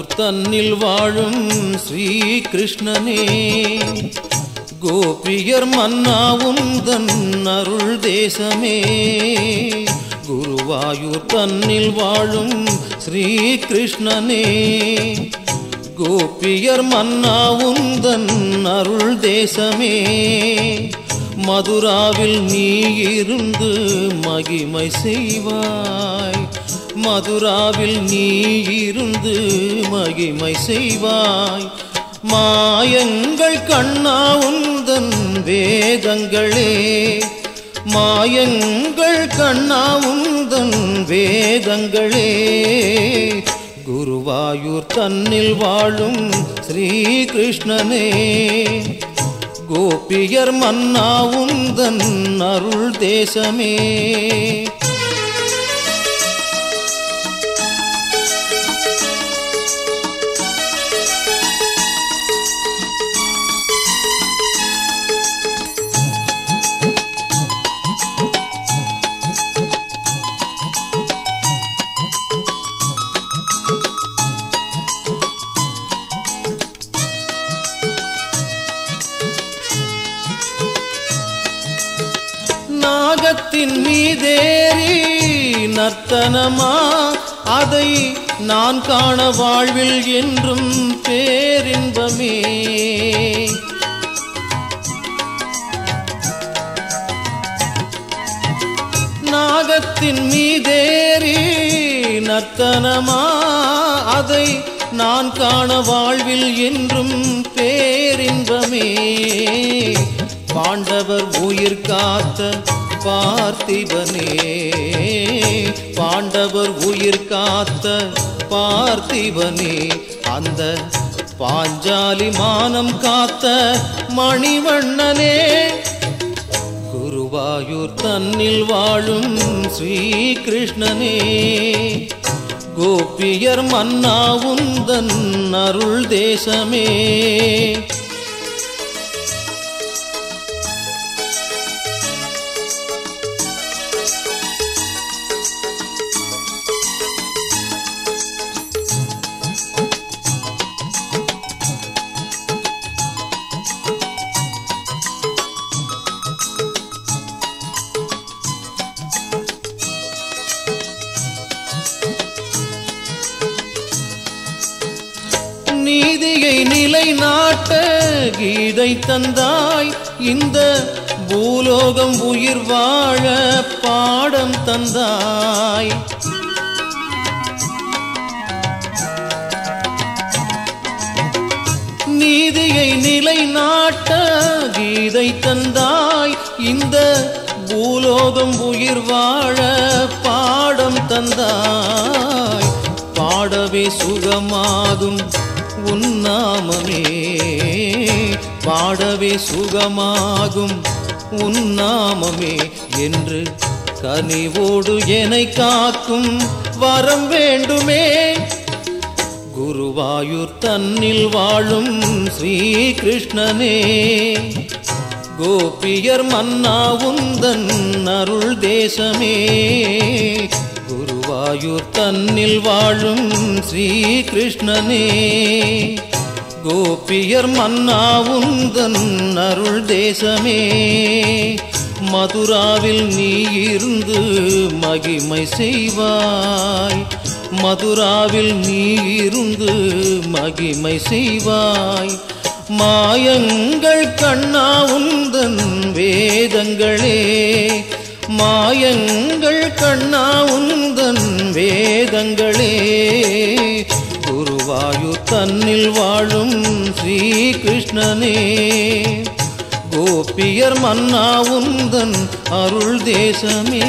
ஊர் தன்னில் வாழும் ஸ்ரீ கிருஷ்ணனே கோபியர் மன்னாவுந்தன் அருள் தேசமே. குருவாயூர் தன்னில் வாழும் ஸ்ரீ கிருஷ்ணனே கோபியர் மன்னாவுந்தன் அருள் தேசமே. மதுராவில் நீ இருந்து மகிமை செய்வாய். மதுராவில் நீ இருந்து மகிமை செய்வாய். மாயங்கள் கண்ணா உந்தன் வேதங்களே. மாயங்கள் கண்ணா உந்தன் வேதங்களே. குருவாயூர் தன்னில் வாழும் ஸ்ரீகிருஷ்ணனே. கோபியர் மன்னா உந்தன் அருள் தேசமே. மரத்தின் மீதேறி நர்த்தனமா? அதை நான் காண வாழ்வில் என்றும் பேரின்பமே. நாகத்தின் மீதேறி நர்த்தனமா? அதை நான் காண வாழ்வில் என்றும் பேரின்பமே. பாண்டவர் உயிர் காத்த பார்த்திபனே. பாண்டவர் உயிர் காத்த பார்த்திபனே. அந்த பாஞ்சாலி மானம் காத்த மணிவண்ணனே. குருவாயூர் தன்னில் வாழும் ஸ்ரீ கிருஷ்ணனே கோபியர் மன்னாவுந்தன் அருள் தேசமே. நிலை நாட்ட கீதை தந்தாய். இந்த பூலோகம் உயிர் வாழ பாடம் தந்தாய். நீதியை நிலை நாட்ட கீதை தந்தாய். இந்த பூலோகம் உயிர் வாழ பாடம் தந்தாய். பாடவே சுகமாகும் உன்னாமமே பாடவே சுகமாகும் உன்னாமமே என்று கனிவோடு என்னை காக்கும் வரம் வேண்டுமே. குருவாயூர் தன்னில் வாழும் ஸ்ரீகிருஷ்ணனே. கோபியர் மன்னா உந்தன் அருள் தேசமே. ஆயுர் தன்னில் வாழும் ஸ்ரீ கிருஷ்ணனே கோபியர் மன்னாவுந்தன் அருள் தேசமே. மதுராவில் நீ இருந்து மகிமை செய்வாய். மதுராவில் நீ இருந்து மகிமை செய்வாய். மாயங்கள் கண்ணா உந்தன் வேதங்களே. மாயங்கள் கண்ணா வேதங்களே குருவாயூர் தன்னில் வாழும் ஸ்ரீ கிருஷ்ணனே கோபியர் மன்னா உந்தன் அருள் தேசமே.